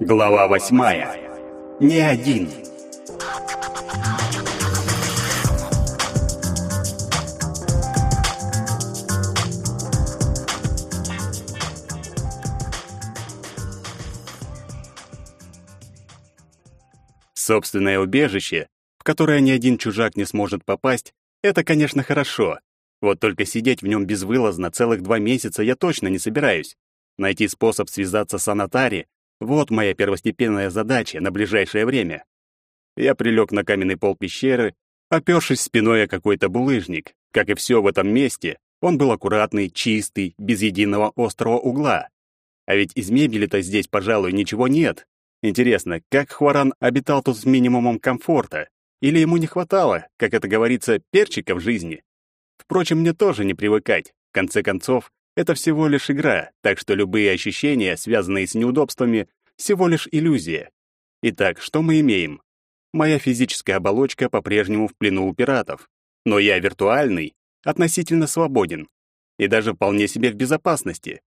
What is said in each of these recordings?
Глава восьмая. Не один. Собственное убежище, в которое ни один чужак не сможет попасть, это, конечно, хорошо. Вот только сидеть в нем безвылазно целых два месяца я точно не собираюсь. Найти способ связаться с Анатари — вот моя первостепенная задача на ближайшее время. Я прилег на каменный пол пещеры, опёршись спиной о какой-то булыжник. Как и все в этом месте, он был аккуратный, чистый, без единого острого угла. А ведь из мебели-то здесь, пожалуй, ничего нет. Интересно, как Хваран обитал тут с минимумом комфорта? Или ему не хватало, как это говорится, перчика в жизни? Впрочем, мне тоже не привыкать. В конце концов, это всего лишь игра, так что любые ощущения, связанные с неудобствами, всего лишь иллюзия. Итак, что мы имеем? Моя физическая оболочка по-прежнему в плену у пиратов, но я виртуальный, относительно свободен и даже вполне себе в безопасности.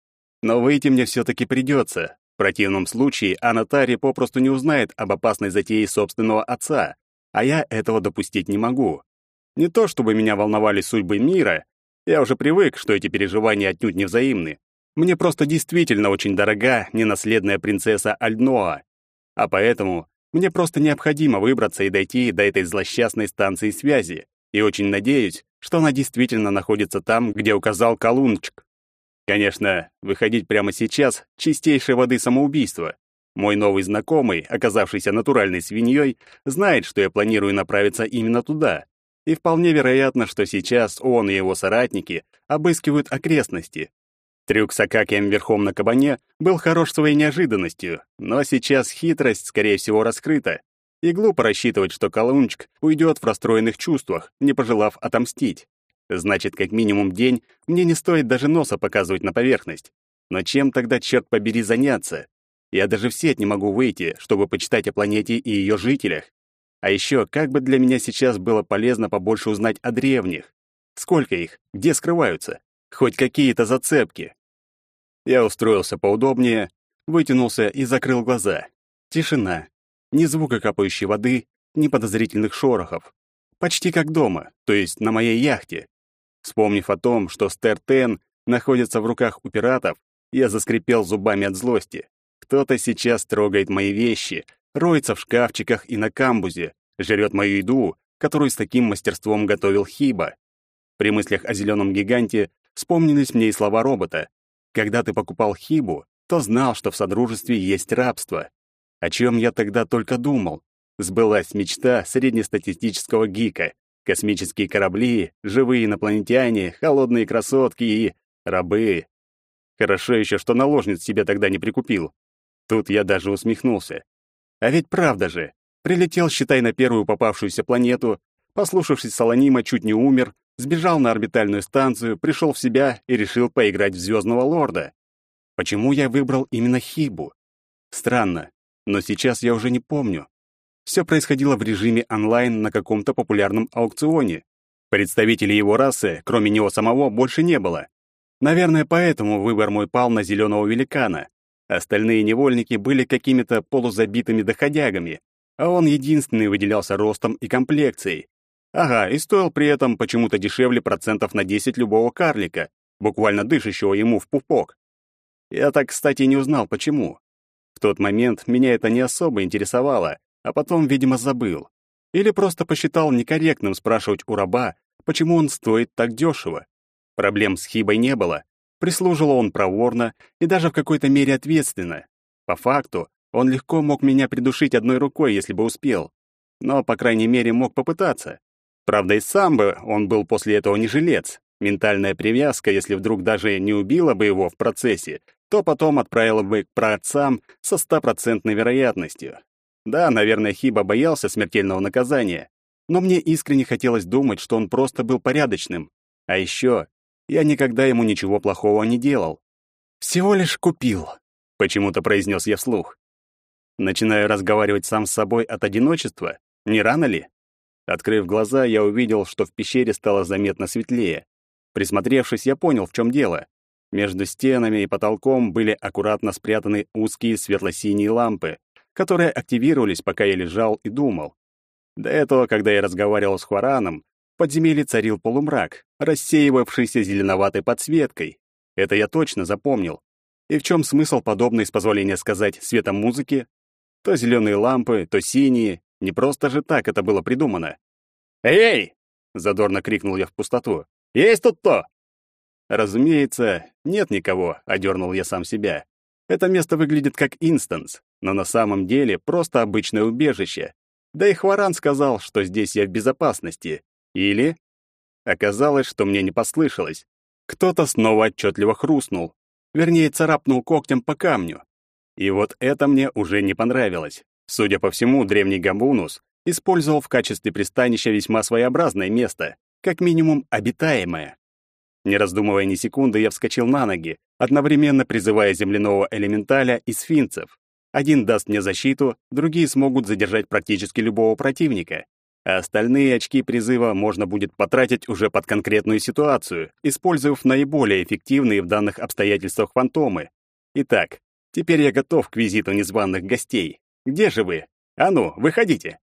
Но выйти мне все-таки придется. В противном случае Анатари попросту не узнает об опасной затее собственного отца, а я этого допустить не могу. Не то чтобы меня волновали судьбы мира, я уже привык, что эти переживания отнюдь не взаимны. Мне просто действительно очень дорога ненаследная принцесса Альдноа, а поэтому мне просто необходимо выбраться и дойти до этой злосчастной станции связи, и очень надеюсь, что она действительно находится там, где указал Колунчик. Конечно, выходить прямо сейчас — чистейшей воды самоубийство. Мой новый знакомый, оказавшийся натуральной свиньей, знает, что я планирую направиться именно туда, и вполне вероятно, что сейчас он и его соратники обыскивают окрестности. Трюк с Акакием верхом на кабане был хорош своей неожиданностью, но сейчас хитрость, скорее всего, раскрыта, и глупо рассчитывать, что Колунчик уйдет в расстроенных чувствах, не пожелав отомстить. Значит, как минимум день мне не стоит даже носа показывать на поверхность. Но чем тогда, черт побери, заняться? Я даже в сеть не могу выйти, чтобы почитать о планете и ее жителях. А еще, как бы для меня сейчас было полезно побольше узнать о древних. Сколько их? Где скрываются? Хоть какие-то зацепки. Я устроился поудобнее, вытянулся и закрыл глаза. Тишина. Ни звука капающей воды, ни подозрительных шорохов. Почти как дома, то есть на моей яхте. Вспомнив о том, что Стертен находится в руках у пиратов, я заскрипел зубами от злости. Кто-то сейчас трогает мои вещи, роется в шкафчиках и на камбузе, жрет мою еду, которую с таким мастерством готовил Хиба. При мыслях о зеленом гиганте вспомнились мне и слова робота. Когда ты покупал Хибу, то знал, что в содружестве есть рабство. О чем я тогда только думал. Сбылась мечта среднестатистического гика. Космические корабли, живые инопланетяне, холодные красотки и... рабы. Хорошо еще, что наложниц себе тогда не прикупил. Тут я даже усмехнулся. А ведь правда же. Прилетел, считай, на первую попавшуюся планету, послушавшись Солонима, чуть не умер, сбежал на орбитальную станцию, пришел в себя и решил поиграть в Звездного Лорда. Почему я выбрал именно Хибу? Странно, но сейчас я уже не помню. Все происходило в режиме онлайн на каком-то популярном аукционе. Представителей его расы, кроме него самого, больше не было. Наверное, поэтому выбор мой пал на зеленого великана. Остальные невольники были какими-то полузабитыми доходягами, а он единственный выделялся ростом и комплекцией. Ага, и стоил при этом почему-то дешевле процентов на 10 любого карлика, буквально дышащего ему в пупок. Я так, кстати, не узнал, почему. В тот момент меня это не особо интересовало, а потом, видимо, забыл. Или просто посчитал некорректным спрашивать у раба, почему он стоит так дешево. Проблем с Хибой не было, Прислуживал он проворно и даже в какой-то мере ответственно. По факту, он легко мог меня придушить одной рукой, если бы успел. Но, по крайней мере, мог попытаться. Правда, и сам бы он был после этого не жилец. Ментальная привязка, если вдруг даже не убила бы его в процессе, то потом отправила бы к праотцам со стопроцентной вероятностью. Да, наверное, Хиба боялся смертельного наказания, но мне искренне хотелось думать, что он просто был порядочным. А еще я никогда ему ничего плохого не делал. Всего лишь купил, почему-то произнес я вслух. Начинаю разговаривать сам с собой от одиночества. Не рано ли? Открыв глаза, я увидел, что в пещере стало заметно светлее. Присмотревшись, я понял, в чем дело. Между стенами и потолком были аккуратно спрятаны узкие светло-синие лампы, которые активировались, пока я лежал и думал. До этого, когда я разговаривал с Хвараном, подземелье царил полумрак, рассеивавшийся зеленоватой подсветкой. Это я точно запомнил. И в чем смысл подобной, с позволения сказать, света музыки? То зеленые лампы, то синие. Не просто же так это было придумано. «Эй!» — задорно крикнул я в пустоту. «Есть тут кто?» Разумеется, нет никого, одернул я сам себя. Это место выглядит как инстанс, но на самом деле просто обычное убежище. Да и Хваран сказал, что здесь я в безопасности. Или... Оказалось, что мне не послышалось. Кто-то снова отчетливо хрустнул. Вернее, царапнул когтем по камню. И вот это мне уже не понравилось. Судя по всему, древний Гамбунус использовал в качестве пристанища весьма своеобразное место, как минимум обитаемое. Не раздумывая ни секунды, я вскочил на ноги, одновременно призывая земляного элементаля и сфинцев. Один даст мне защиту, другие смогут задержать практически любого противника, а остальные очки призыва можно будет потратить уже под конкретную ситуацию, использовав наиболее эффективные в данных обстоятельствах фантомы. Итак, теперь я готов к визиту незваных гостей. Где же вы? А ну, выходите.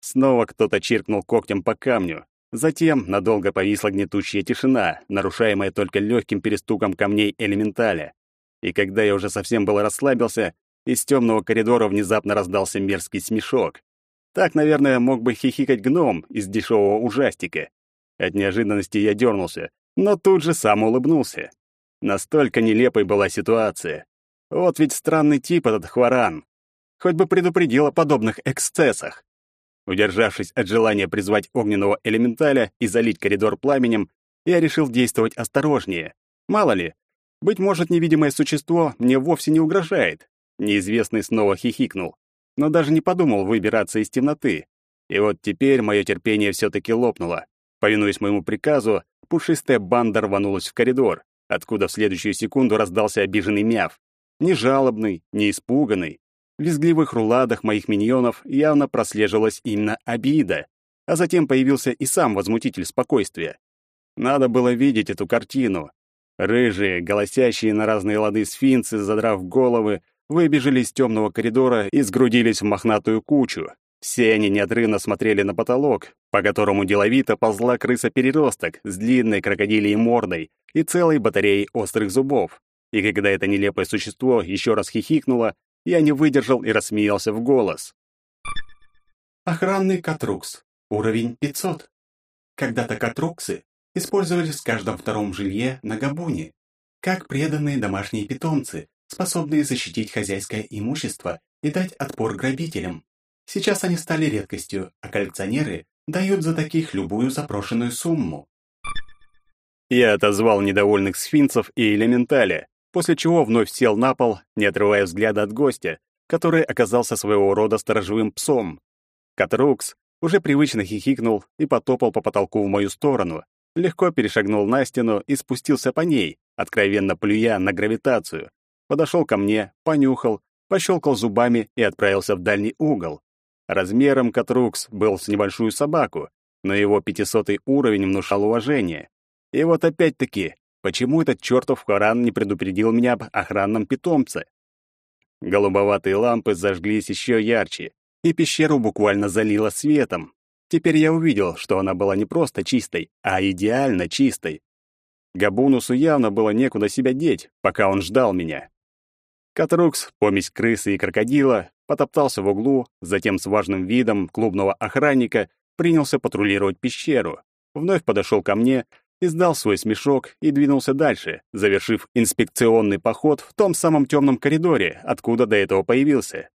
Снова кто-то чиркнул когтем по камню, Затем надолго повисла гнетущая тишина, нарушаемая только легким перестуком камней элементаля. И когда я уже совсем был расслабился, из темного коридора внезапно раздался мерзкий смешок. Так, наверное, мог бы хихикать гном из дешевого ужастика. От неожиданности я дернулся, но тут же сам улыбнулся. Настолько нелепой была ситуация. Вот ведь странный тип этот Хваран. Хоть бы предупредил о подобных эксцессах. Удержавшись от желания призвать огненного элементаля и залить коридор пламенем, я решил действовать осторожнее. Мало ли, быть может, невидимое существо мне вовсе не угрожает. Неизвестный снова хихикнул, но даже не подумал выбираться из темноты. И вот теперь мое терпение все-таки лопнуло. Повинуясь моему приказу, пушистая банда рванулась в коридор, откуда в следующую секунду раздался обиженный мяв. Не жалобный, не испуганный, в визгливых руладах моих миньонов явно прослеживалась именно обида, а затем появился и сам возмутитель спокойствия. Надо было видеть эту картину. Рыжие, голосящие на разные лады сфинцы, задрав головы, выбежали из темного коридора и сгрудились в мохнатую кучу. Все они неотрывно смотрели на потолок, по которому деловито ползла крыса-переросток с длинной крокодилией мордой и целой батареей острых зубов. И когда это нелепое существо еще раз хихикнуло, я не выдержал и рассмеялся в голос. Охранный Катрукс. Уровень 500. Когда-то Катруксы использовались в каждом втором жилье на Габуне, как преданные домашние питомцы, способные защитить хозяйское имущество и дать отпор грабителям. Сейчас они стали редкостью, а коллекционеры дают за таких любую запрошенную сумму. Я отозвал недовольных сфинцев и элементаля, после чего вновь сел на пол, не отрывая взгляда от гостя, который оказался своего рода сторожевым псом. Катрукс уже привычно хихикнул и потопал по потолку в мою сторону, легко перешагнул на стену и спустился по ней, откровенно плюя на гравитацию. Подошел ко мне, понюхал, пощелкал зубами и отправился в дальний угол. Размером Катрукс был с небольшую собаку, но его пятисотый уровень внушал уважение. И вот опять-таки, Почему этот чертов Харан не предупредил меня об охранном питомце? Голубоватые лампы зажглись еще ярче, и пещеру буквально залило светом. Теперь я увидел, что она была не просто чистой, а идеально чистой. Габунусу явно было некуда себя деть, пока он ждал меня. Катрукс, помесь крысы и крокодила, потоптался в углу, затем с важным видом клубного охранника принялся патрулировать пещеру. Вновь подошел ко мне, издал свой смешок и двинулся дальше, завершив инспекционный поход в том самом темном коридоре, откуда до этого появился.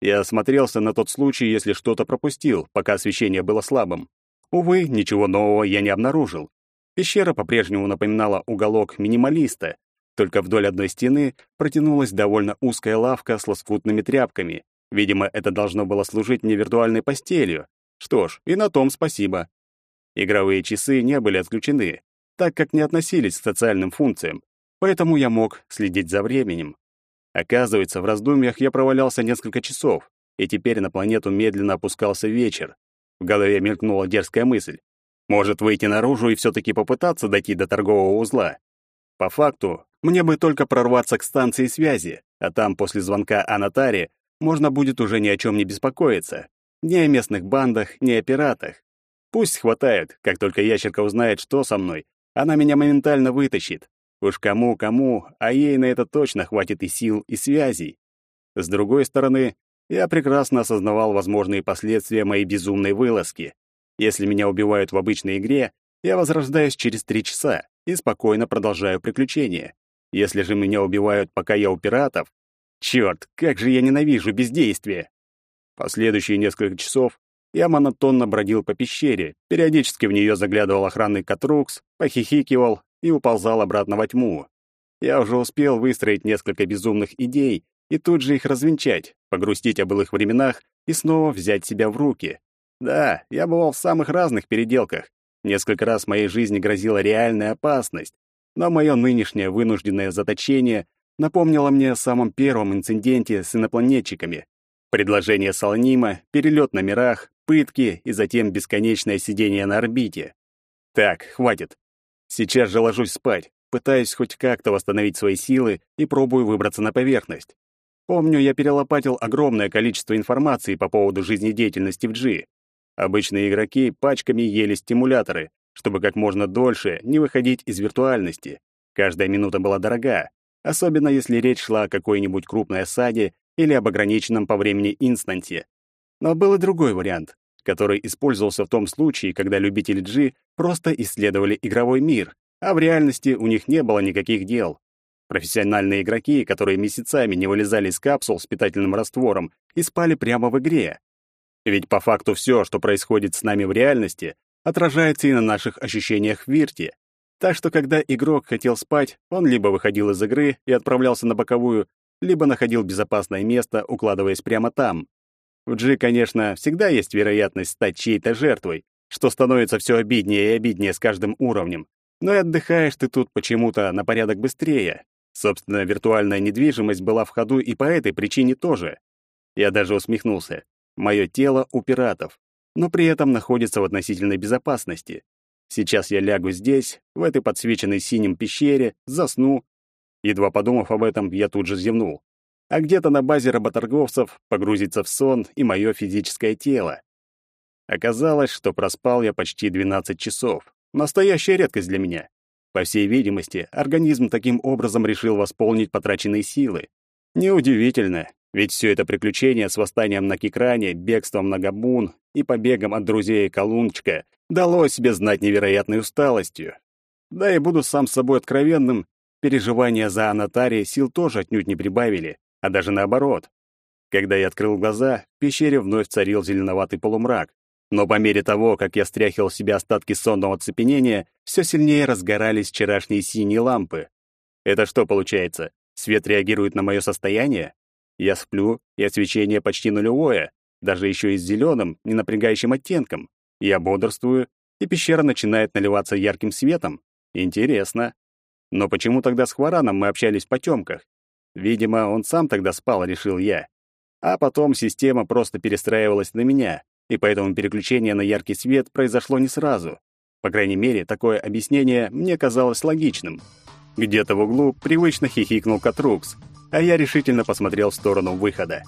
Я осмотрелся на тот случай, если что-то пропустил, пока освещение было слабым. Увы, ничего нового я не обнаружил. Пещера по-прежнему напоминала уголок минималиста, только вдоль одной стены протянулась довольно узкая лавка с лоскутными тряпками. Видимо, это должно было служить мне виртуальной постелью. Что ж, и на том спасибо. Игровые часы не были отключены, так как не относились к социальным функциям, поэтому я мог следить за временем. Оказывается, в раздумьях я провалялся несколько часов, и теперь на планету медленно опускался вечер. В голове мелькнула дерзкая мысль. Может, выйти наружу и все-таки попытаться дойти до торгового узла? По факту, мне бы только прорваться к станции связи, а там после звонка Анатаре можно будет уже ни о чем не беспокоиться. Ни о местных бандах, ни о пиратах. Пусть хватает, как только ящерка узнает, что со мной, она меня моментально вытащит. Уж кому-кому, а ей на это точно хватит и сил, и связей. С другой стороны, я прекрасно осознавал возможные последствия моей безумной вылазки. Если меня убивают в обычной игре, я возрождаюсь через три часа и спокойно продолжаю приключения. Если же меня убивают, пока я у пиратов, черт, как же я ненавижу бездействие. Последующие несколько часов я монотонно бродил по пещере, периодически в нее заглядывал охранный Катрукс, похихикивал и уползал обратно во тьму. Я уже успел выстроить несколько безумных идей и тут же их развенчать, погрустить о былых временах и снова взять себя в руки. Да, я бывал в самых разных переделках. Несколько раз моей жизни грозила реальная опасность, но мое нынешнее вынужденное заточение напомнило мне о самом первом инциденте с инопланетчиками. Предложение Саланима, перелет на мирах, пытки и затем бесконечное сидение на орбите. Так, хватит. Сейчас же ложусь спать, пытаюсь хоть как-то восстановить свои силы и пробую выбраться на поверхность. Помню, я перелопатил огромное количество информации по поводу жизнедеятельности в G. Обычные игроки пачками ели стимуляторы, чтобы как можно дольше не выходить из виртуальности. Каждая минута была дорога, особенно если речь шла о какой-нибудь крупной осаде или об ограниченном по времени инстанте. Но был и другой вариант, который использовался в том случае, когда любители G просто исследовали игровой мир, а в реальности у них не было никаких дел. Профессиональные игроки, которые месяцами не вылезали из капсул с питательным раствором и спали прямо в игре. Ведь по факту все, что происходит с нами в реальности, отражается и на наших ощущениях в Вирте. Так что когда игрок хотел спать, он либо выходил из игры и отправлялся на боковую, либо находил безопасное место, укладываясь прямо там. В G, конечно, всегда есть вероятность стать чьей-то жертвой, что становится все обиднее и обиднее с каждым уровнем. Но и отдыхаешь ты тут почему-то на порядок быстрее, Собственно, виртуальная недвижимость была в ходу и по этой причине тоже. Я даже усмехнулся. Мое тело у пиратов, но при этом находится в относительной безопасности. Сейчас я лягу здесь, в этой подсвеченной синим пещере, засну. Едва подумав об этом, я тут же зевнул. А где-то на базе работорговцев погрузится в сон и мое физическое тело. Оказалось, что проспал я почти 12 часов. Настоящая редкость для меня. По всей видимости, организм таким образом решил восполнить потраченные силы. Неудивительно, ведь все это приключение с восстанием на Кикране, бегством на Габун и побегом от друзей Колунчика дало себе знать невероятной усталостью. Да и буду сам с собой откровенным, переживания за Анатария сил тоже отнюдь не прибавили, а даже наоборот. Когда я открыл глаза, в пещере вновь царил зеленоватый полумрак, но по мере того, как я стряхивал в себя остатки сонного оцепенения, все сильнее разгорались вчерашние синие лампы. Это что получается? Свет реагирует на мое состояние? Я сплю, и освещение почти нулевое, даже еще и с зеленым, не напрягающим оттенком. Я бодрствую, и пещера начинает наливаться ярким светом. Интересно. Но почему тогда с Хвараном мы общались в потемках? Видимо, он сам тогда спал, решил я. А потом система просто перестраивалась на меня, и поэтому переключение на яркий свет произошло не сразу. По крайней мере, такое объяснение мне казалось логичным. Где-то в углу привычно хихикнул Катрукс, а я решительно посмотрел в сторону выхода.